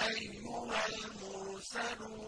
أَيُّهَا الْمُرْسَلُونَ.